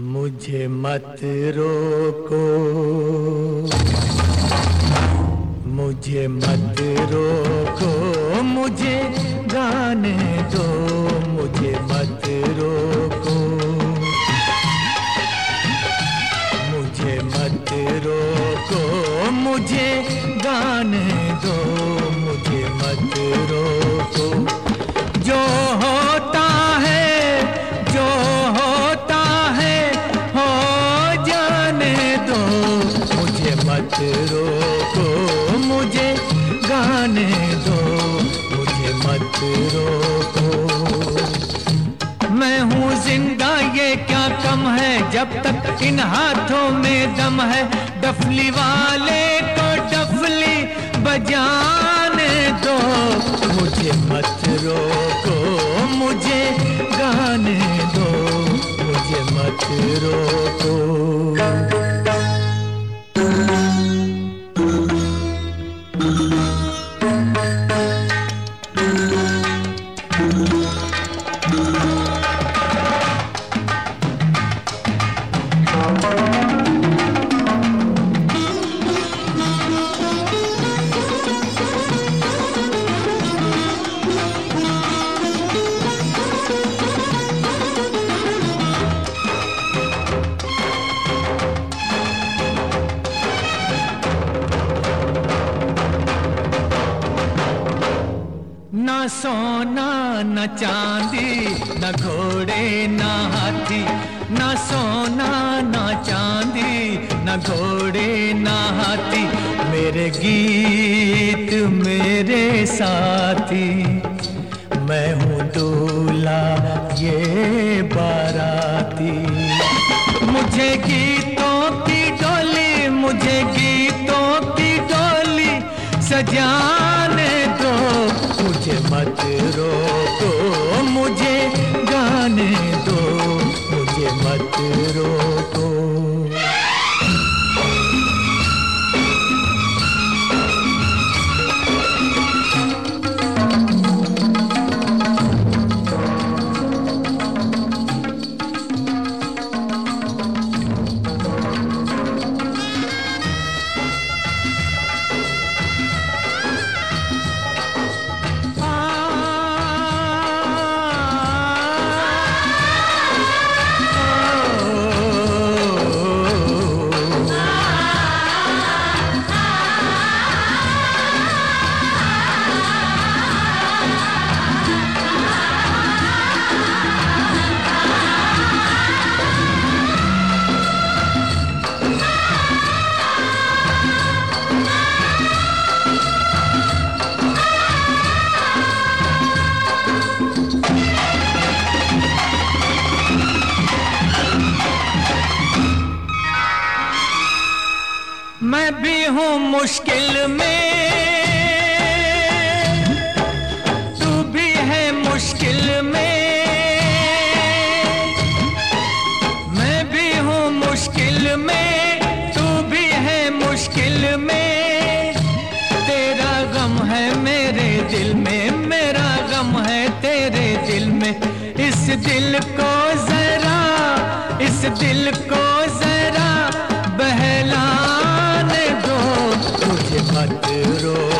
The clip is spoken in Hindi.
मत रोको। मुझे मत रोको। मुझे गाने दो। मुझे मत रोको। मुझे मत रोको। मुझे गाने मत रोको, मुझे गाने दो, मुझे मत रोको। मैं हूँ ज़िंदा, ये क्या कम है? जब तक इन हाथों में दम है, डफली वाले को डफली बजाने दो। मुझे मत रोको, मुझे गाने दो, मुझे मत रोको। सोना न चांदी, न घोड़े, न हाथी, न सोना, न चांदी, न घोड़े, न हाथी, मेरे गीत मेरे साथी, मैं हूँ दूल्हा ये बाराती। मुझे गीतों की डोली, मुझे गीतों की डोली सजाने दो मुझे मत रोको मुझे गाने दो मुझे मत रोको। मैं भी हूँ मुश्किल में। तू भी है मुश्किल में। मैं भी हूँ मुश्किल में। तू भी है मुश्किल में। तेरा गम है मेरे दिल में। मेरा गम है तेरे दिल में। इस दिल को जरा, इस दिल को जरा बहलाने दो